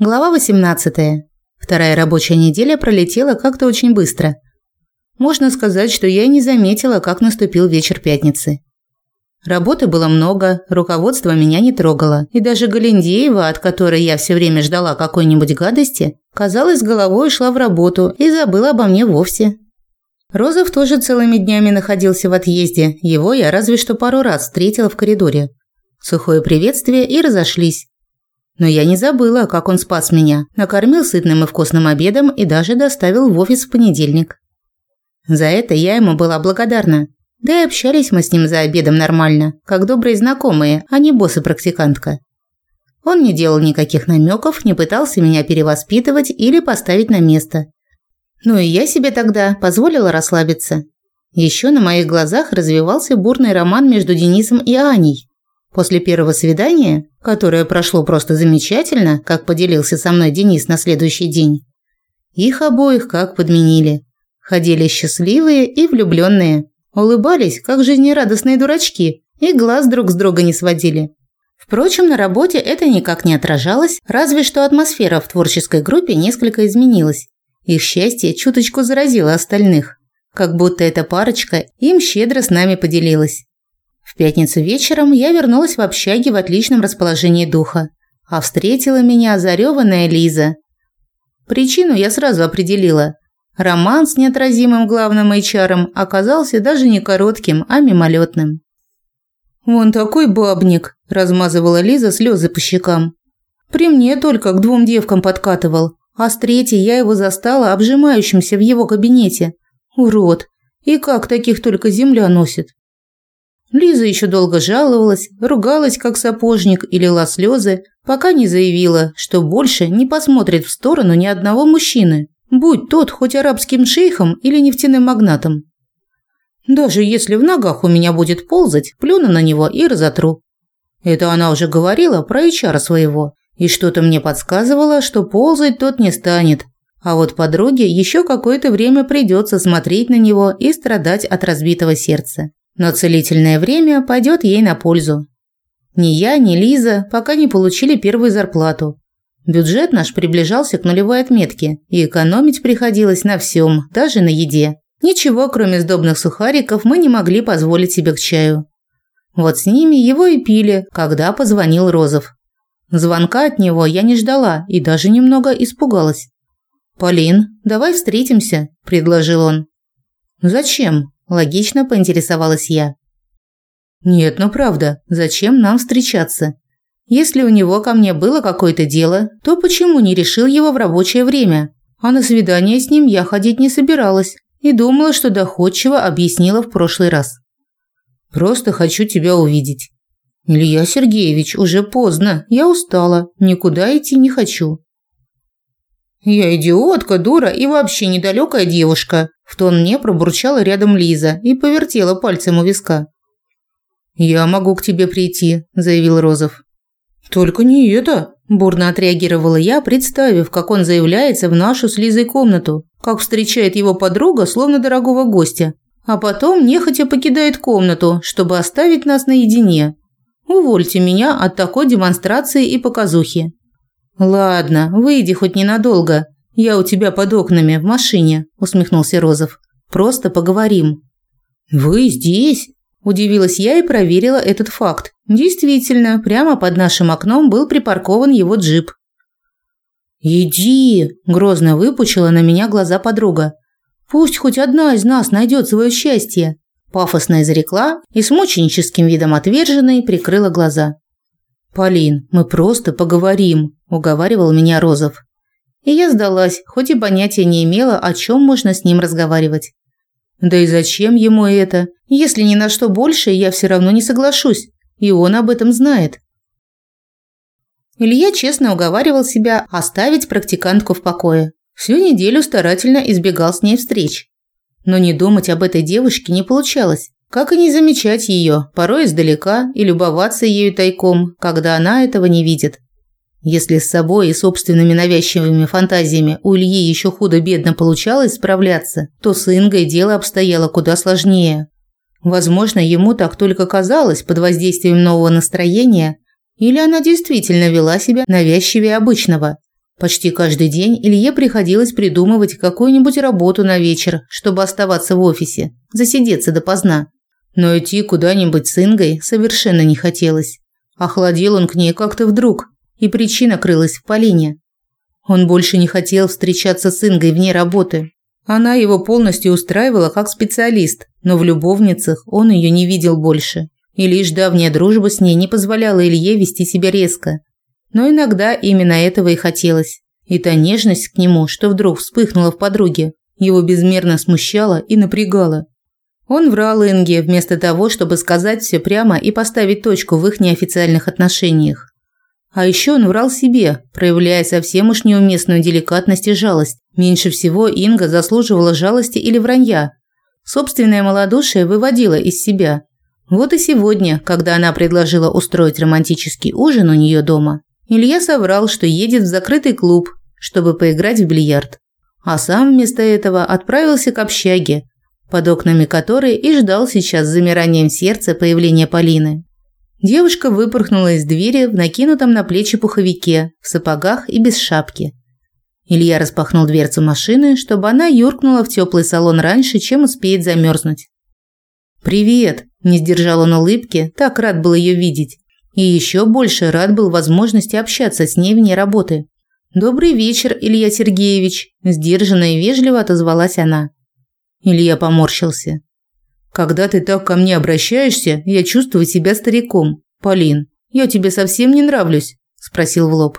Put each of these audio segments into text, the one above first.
Глава 18. Вторая рабочая неделя пролетела как-то очень быстро. Можно сказать, что я не заметила, как наступил вечер пятницы. Работы было много, руководство меня не трогало, и даже Галендеева, от которой я все время ждала какой-нибудь гадости, казалось, головой шла в работу и забыла обо мне вовсе. Розов тоже целыми днями находился в отъезде, его я разве что пару раз встретила в коридоре. Сухое приветствие и разошлись. Но я не забыла, как он спас меня, накормил сытным и вкусным обедом и даже доставил в офис в понедельник. За это я ему была благодарна. Да и общались мы с ним за обедом нормально, как добрые знакомые, а не босс и практикантка. Он не делал никаких намеков, не пытался меня перевоспитывать или поставить на место. Ну и я себе тогда позволила расслабиться. Еще на моих глазах развивался бурный роман между Денисом и Аней. После первого свидания, которое прошло просто замечательно, как поделился со мной Денис на следующий день, их обоих как подменили. Ходили счастливые и влюбленные, улыбались, как жизнерадостные дурачки, и глаз друг с друга не сводили. Впрочем, на работе это никак не отражалось, разве что атмосфера в творческой группе несколько изменилась. Их счастье чуточку заразило остальных, как будто эта парочка им щедро с нами поделилась. Пятницу вечером я вернулась в общаге в отличном расположении духа, а встретила меня зареванная Лиза. Причину я сразу определила. Роман с неотразимым главным HR оказался даже не коротким, а мимолетным. «Вон такой бабник», – размазывала Лиза слезы по щекам. «При мне только к двум девкам подкатывал, а с третьей я его застала обжимающимся в его кабинете. Урод! И как таких только земля носит?» Лиза еще долго жаловалась, ругалась как сапожник и лила слезы, пока не заявила, что больше не посмотрит в сторону ни одного мужчины, будь тот хоть арабским шейхом или нефтяным магнатом. Даже если в ногах у меня будет ползать, плюну на него и разотру. Это она уже говорила про HR своего, и что-то мне подсказывало, что ползать тот не станет. А вот подруге еще какое-то время придется смотреть на него и страдать от разбитого сердца но целительное время пойдет ей на пользу. Ни я, ни Лиза пока не получили первую зарплату. Бюджет наш приближался к нулевой отметке, и экономить приходилось на всем, даже на еде. Ничего, кроме сдобных сухариков, мы не могли позволить себе к чаю. Вот с ними его и пили, когда позвонил Розов. Звонка от него я не ждала и даже немного испугалась. «Полин, давай встретимся», – предложил он. «Зачем?» Логично поинтересовалась я. Нет, ну правда, зачем нам встречаться? Если у него ко мне было какое-то дело, то почему не решил его в рабочее время? А на свидание с ним я ходить не собиралась и думала, что доходчиво объяснила в прошлый раз. Просто хочу тебя увидеть. Илья Сергеевич, уже поздно, я устала, никуда идти не хочу. Я идиотка, дура и вообще недалекая девушка, в тон мне пробурчала рядом Лиза и повертела пальцем у виска. «Я могу к тебе прийти», – заявил Розов. «Только не это», – бурно отреагировала я, представив, как он заявляется в нашу с Лизой комнату, как встречает его подруга, словно дорогого гостя, а потом нехотя покидает комнату, чтобы оставить нас наедине. Увольте меня от такой демонстрации и показухи. Ладно, выйди хоть ненадолго, «Я у тебя под окнами, в машине», – усмехнулся Розов. «Просто поговорим». «Вы здесь?» – удивилась я и проверила этот факт. Действительно, прямо под нашим окном был припаркован его джип. «Иди!» – грозно выпучила на меня глаза подруга. «Пусть хоть одна из нас найдет свое счастье!» Пафосно изрекла и с мученическим видом отверженной прикрыла глаза. «Полин, мы просто поговорим», – уговаривал меня Розов. И я сдалась, хоть и понятия не имела, о чем можно с ним разговаривать. Да и зачем ему это? Если ни на что больше, я все равно не соглашусь, и он об этом знает. Илья честно уговаривал себя оставить практикантку в покое. Всю неделю старательно избегал с ней встреч. Но не думать об этой девушке не получалось. Как и не замечать ее, порой издалека, и любоваться ею тайком, когда она этого не видит. Если с собой и собственными навязчивыми фантазиями у Ильи еще худо-бедно получалось справляться, то с Ингой дело обстояло куда сложнее. Возможно, ему так только казалось под воздействием нового настроения, или она действительно вела себя навязчивее обычного. Почти каждый день Илье приходилось придумывать какую-нибудь работу на вечер, чтобы оставаться в офисе, засидеться допоздна. Но идти куда-нибудь с Ингой совершенно не хотелось. Охладел он к ней как-то вдруг, и причина крылась в Полине. Он больше не хотел встречаться с Ингой вне работы. Она его полностью устраивала как специалист, но в любовницах он ее не видел больше. И лишь давняя дружба с ней не позволяла Илье вести себя резко, но иногда именно этого и хотелось. И та нежность к нему, что вдруг вспыхнула в подруге, его безмерно смущала и напрягала. Он врал Инге вместо того, чтобы сказать все прямо и поставить точку в их неофициальных отношениях. А еще он врал себе, проявляя совсем уж неуместную деликатность и жалость. Меньше всего Инга заслуживала жалости или вранья. Собственное малодушие выводило из себя. Вот и сегодня, когда она предложила устроить романтический ужин у нее дома, Илья соврал, что едет в закрытый клуб, чтобы поиграть в бильярд. А сам вместо этого отправился к общаге, под окнами которой и ждал сейчас с замиранием сердца появления Полины. Девушка выпорхнула из двери в накинутом на плечи пуховике, в сапогах и без шапки. Илья распахнул дверцу машины, чтобы она юркнула в теплый салон раньше, чем успеет замерзнуть. «Привет!» – не сдержал он улыбки, так рад был ее видеть. И еще больше рад был возможности общаться с ней вне работы. «Добрый вечер, Илья Сергеевич», – сдержанно и вежливо отозвалась она. Илья поморщился. «Когда ты так ко мне обращаешься, я чувствую себя стариком. Полин, я тебе совсем не нравлюсь?» – спросил в лоб.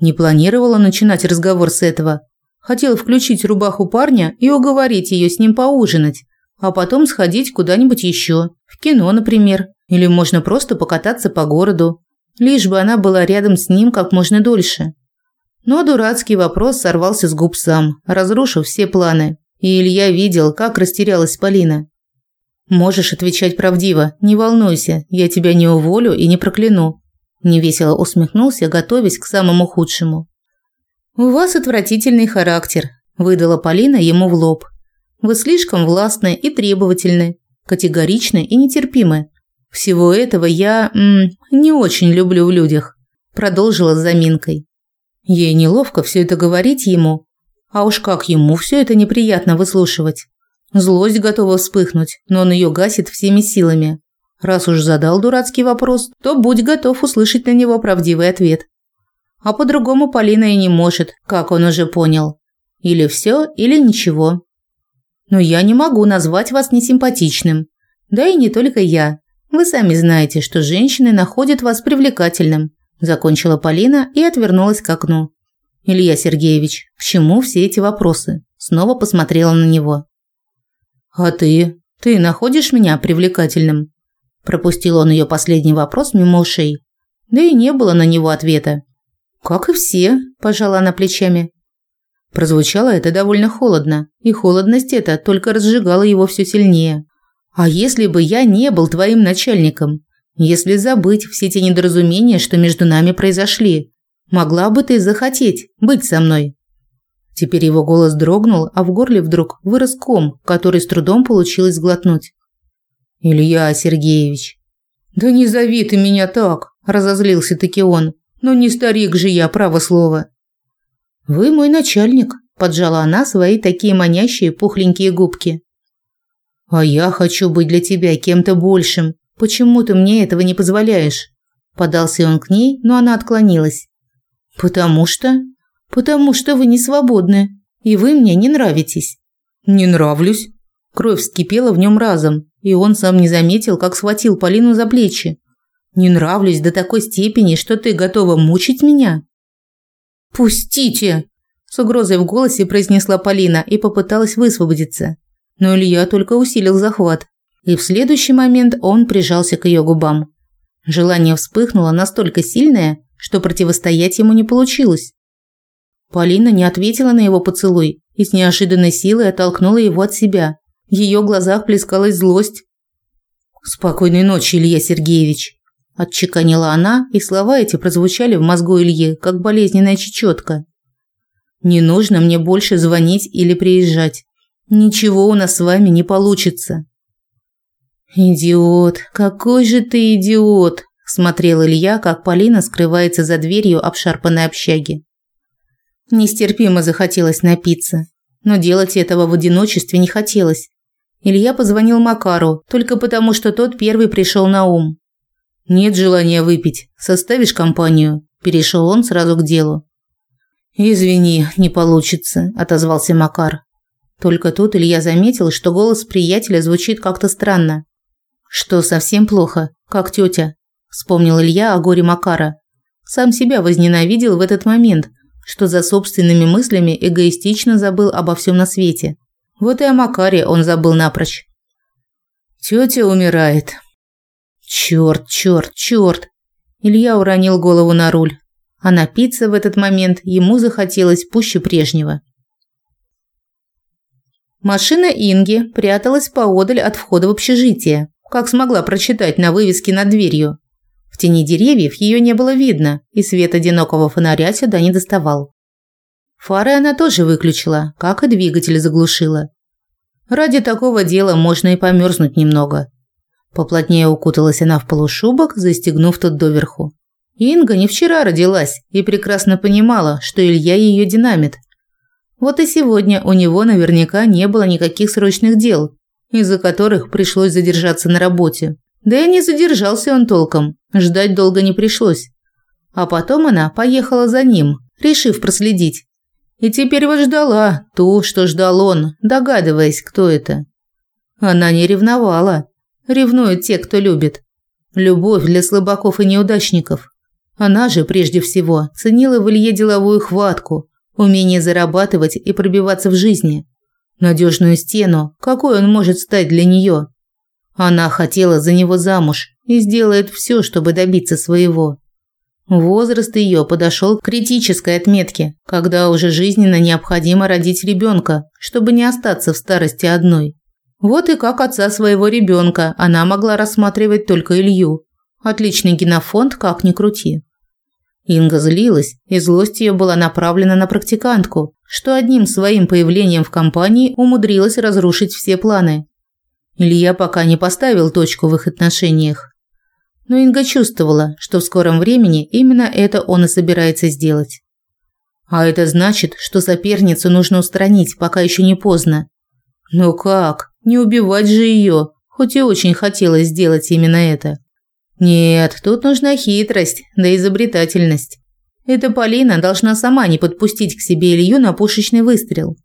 Не планировала начинать разговор с этого. Хотела включить рубаху парня и уговорить ее с ним поужинать, а потом сходить куда-нибудь еще, в кино, например. Или можно просто покататься по городу, лишь бы она была рядом с ним как можно дольше. Но дурацкий вопрос сорвался с губ сам, разрушив все планы. И Илья видел, как растерялась Полина. «Можешь отвечать правдиво, не волнуйся, я тебя не уволю и не прокляну», невесело усмехнулся, готовясь к самому худшему. «У вас отвратительный характер», – выдала Полина ему в лоб. «Вы слишком властны и требовательны, категоричны и нетерпимы. Всего этого я м, не очень люблю в людях, продолжила с заминкой. Ей неловко все это говорить ему, а уж как ему все это неприятно выслушивать. Злость готова вспыхнуть, но он ее гасит всеми силами. Раз уж задал дурацкий вопрос, то будь готов услышать на него правдивый ответ. А по-другому Полина и не может, как он уже понял. Или все, или ничего. Но я не могу назвать вас несимпатичным. Да и не только я. Вы сами знаете, что женщины находят вас привлекательным, закончила Полина и отвернулась к окну. Илья Сергеевич, к чему все эти вопросы? Снова посмотрела на него. А ты? Ты находишь меня привлекательным? Пропустил он ее последний вопрос мимо ушей. Да и не было на него ответа. Как и все, пожала она плечами. Прозвучало это довольно холодно, и холодность эта только разжигала его все сильнее. А если бы я не был твоим начальником? Если забыть все те недоразумения, что между нами произошли, могла бы ты захотеть быть со мной? Теперь его голос дрогнул, а в горле вдруг вырос ком, который с трудом получилось сглотнуть. Илья Сергеевич. Да не зови ты меня так, разозлился таки он. Но не старик же я, право слово. Вы мой начальник, поджала она свои такие манящие пухленькие губки. А я хочу быть для тебя кем-то большим. Почему ты мне этого не позволяешь? Подался он к ней, но она отклонилась. Потому что потому что вы не свободны, и вы мне не нравитесь. Не нравлюсь. Кровь вскипела в нем разом, и он сам не заметил, как схватил Полину за плечи. Не нравлюсь до такой степени, что ты готова мучить меня. Пустите, с угрозой в голосе произнесла Полина и попыталась высвободиться но Илья только усилил захват, и в следующий момент он прижался к ее губам. Желание вспыхнуло настолько сильное, что противостоять ему не получилось. Полина не ответила на его поцелуй и с неожиданной силой оттолкнула его от себя. В ее глазах плескалась злость. «Спокойной ночи, Илья Сергеевич!» Отчеканила она, и слова эти прозвучали в мозгу Ильи, как болезненная чечетка. «Не нужно мне больше звонить или приезжать. Ничего у нас с вами не получится. Идиот, какой же ты идиот, смотрел Илья, как Полина скрывается за дверью обшарпанной общаги. Нестерпимо захотелось напиться. Но делать этого в одиночестве не хотелось. Илья позвонил Макару, только потому, что тот первый пришел на ум. «Нет желания выпить. Составишь компанию?» Перешел он сразу к делу. «Извини, не получится», – отозвался Макар. Только тут Илья заметил, что голос приятеля звучит как-то странно. «Что, совсем плохо? Как тетя?» – вспомнил Илья о горе Макара. Сам себя возненавидел в этот момент, что за собственными мыслями эгоистично забыл обо всем на свете. Вот и о Макаре он забыл напрочь. Тетя умирает. Черт, черт, черт. Илья уронил голову на руль. А напиться в этот момент ему захотелось пуще прежнего. Машина Инги пряталась поодаль от входа в общежитие, как смогла прочитать на вывеске над дверью. В тени деревьев ее не было видно, и свет одинокого фонаря сюда не доставал. Фары она тоже выключила, как и двигатель заглушила. Ради такого дела можно и померзнуть немного. Поплотнее укуталась она в полушубок, застегнув тот доверху. Инга не вчера родилась и прекрасно понимала, что Илья ее динамит. Вот и сегодня у него наверняка не было никаких срочных дел, из-за которых пришлось задержаться на работе. Да и не задержался он толком, ждать долго не пришлось. А потом она поехала за ним, решив проследить. И теперь вот ждала ту, что ждал он, догадываясь, кто это. Она не ревновала. Ревнуют те, кто любит. Любовь для слабаков и неудачников. Она же, прежде всего, ценила в Илье деловую хватку, умение зарабатывать и пробиваться в жизни. Надежную стену, какой он может стать для нее. Она хотела за него замуж и сделает все, чтобы добиться своего. Возраст ее подошел к критической отметке, когда уже жизненно необходимо родить ребенка, чтобы не остаться в старости одной. Вот и как отца своего ребенка она могла рассматривать только Илью. Отличный генофонд, как ни крути. Инга злилась, и злость ее была направлена на практикантку, что одним своим появлением в компании умудрилась разрушить все планы. Илья пока не поставил точку в их отношениях. Но Инга чувствовала, что в скором времени именно это он и собирается сделать. А это значит, что соперницу нужно устранить, пока еще не поздно. Но как? Не убивать же ее, хоть и очень хотелось сделать именно это. Нет, тут нужна хитрость, да изобретательность. Эта Полина должна сама не подпустить к себе Илью на пушечный выстрел.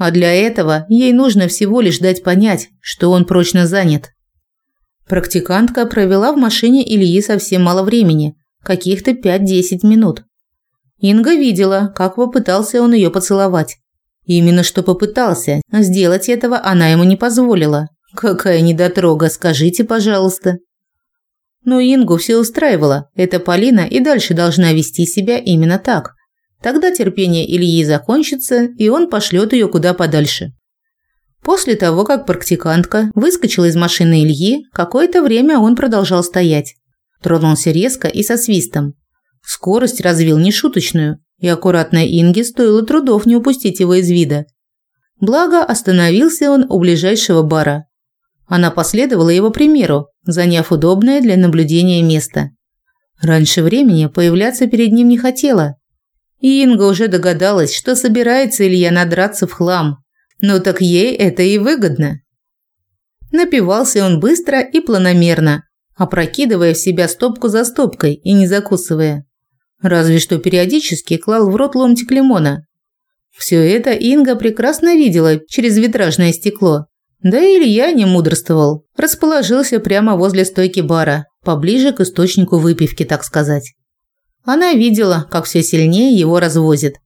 А для этого ей нужно всего лишь дать понять, что он прочно занят. Практикантка провела в машине Ильи совсем мало времени, каких-то 5-10 минут. Инга видела, как попытался он ее поцеловать. Именно что попытался, сделать этого она ему не позволила. Какая недотрога, скажите, пожалуйста. Но Ингу все устраивало. Эта Полина и дальше должна вести себя именно так. Тогда терпение Ильи закончится, и он пошлет ее куда подальше. После того, как практикантка выскочила из машины Ильи, какое-то время он продолжал стоять. Тронулся резко и со свистом. Скорость развил нешуточную, и аккуратной Инге стоило трудов не упустить его из вида. Благо, остановился он у ближайшего бара. Она последовала его примеру, заняв удобное для наблюдения место. Раньше времени появляться перед ним не хотела. И Инга уже догадалась, что собирается Илья надраться в хлам, ну так ей это и выгодно. Напивался он быстро и планомерно, опрокидывая в себя стопку за стопкой и не закусывая. Разве что периодически клал в рот ломтик лимона. Все это Инга прекрасно видела через витражное стекло. Да и Илья не мудрствовал, расположился прямо возле стойки бара, поближе к источнику выпивки, так сказать. Она видела, как все сильнее его развозит,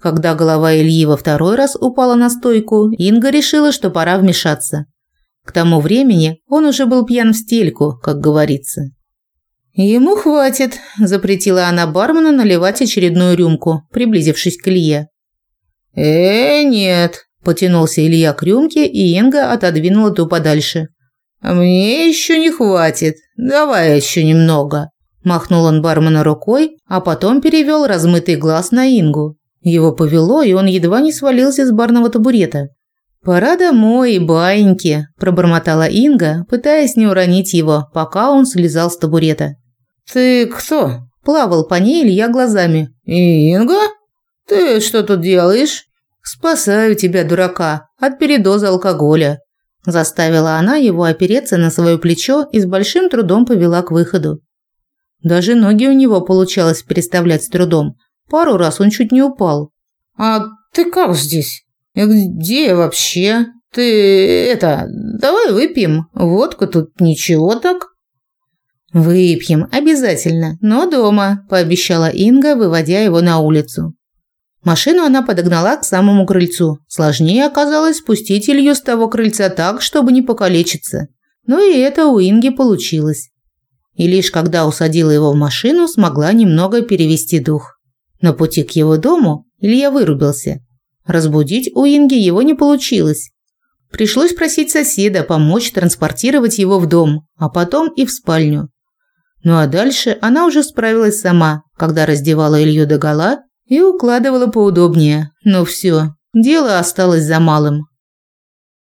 когда голова Ильи во второй раз упала на стойку, Инга решила, что пора вмешаться. К тому времени он уже был пьян в стельку, как говорится. «Ему хватит», – запретила она бармену наливать очередную рюмку, приблизившись к Илье. «Э, нет», – потянулся Илья к рюмке, и Инга отодвинула ту подальше. «Мне еще не хватит. Давай еще немного», – махнул он бармена рукой, а потом перевел размытый глаз на Ингу. Его повело, и он едва не свалился с барного табурета. «Пора домой, баиньки», – пробормотала Инга, пытаясь не уронить его, пока он слезал с табурета. «Ты кто?» – плавал по ней Илья глазами. «Инга? «Ты что тут делаешь?» «Спасаю тебя, дурака, от передоза алкоголя», заставила она его опереться на свое плечо и с большим трудом повела к выходу. Даже ноги у него получалось переставлять с трудом. Пару раз он чуть не упал. «А ты как здесь? Где я вообще? Ты это, давай выпьем. Водку тут ничего так». «Выпьем, обязательно, но дома», – пообещала Инга, выводя его на улицу. Машину она подогнала к самому крыльцу. Сложнее оказалось спустить Илью с того крыльца так, чтобы не покалечиться. Но и это у Инги получилось. И лишь когда усадила его в машину, смогла немного перевести дух. На пути к его дому Илья вырубился. Разбудить у Инги его не получилось. Пришлось просить соседа помочь транспортировать его в дом, а потом и в спальню. Ну а дальше она уже справилась сама, когда раздевала Илью догола и укладывала поудобнее. Но все, дело осталось за малым